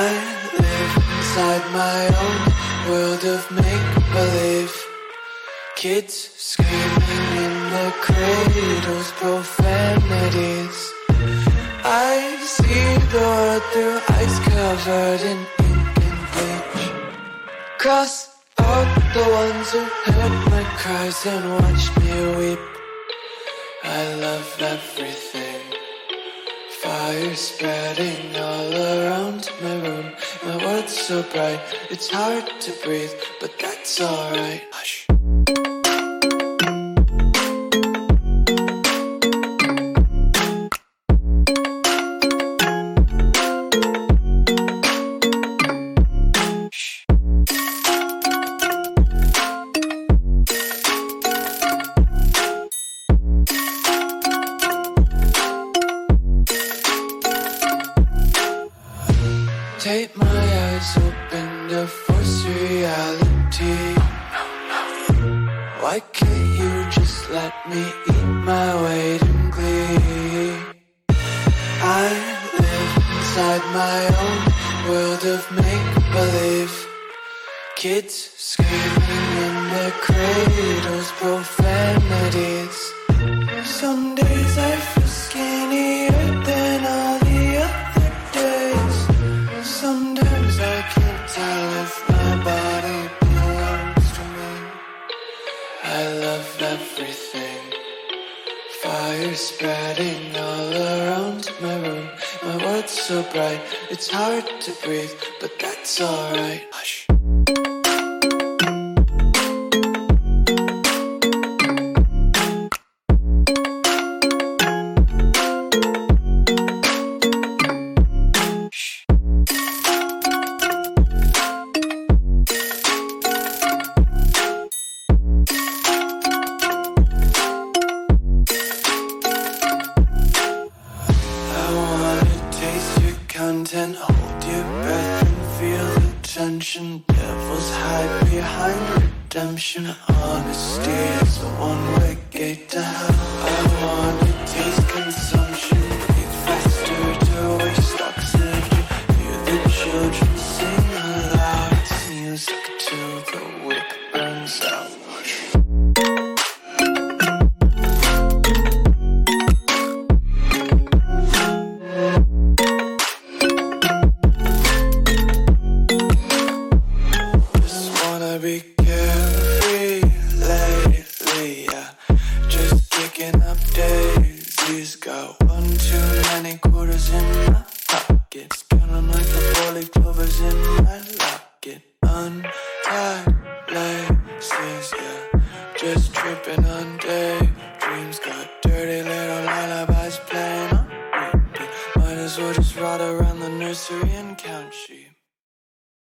inside my own world of make believe. Kids screaming in the cradles, profanities. I see the world through ice covered in ink and bleach. Cross out the ones who heard my cries and watched me weep. I love everything. Fire spreading all around my room. My world's so bright, it's hard to breathe, but that's alright. Hush. Take my eyes open to force reality. Why can't you just let me eat my weight in glee? I live inside my own world of make believe. Kids screaming in their cradles, profanities. Some days I feel Fire spreading all around my room. My world's so bright, it's hard to breathe, but that's alright. Hush. Content, hold your breath and feel the tension. Devils hide behind redemption. Honesty is a one-way gate to hell. I wanna the four-leaf clovers in my. Untied yeah. Just tripping on daydreams. Got dirty little lullabies playing. Might as well just ride around the nursery and count sheep.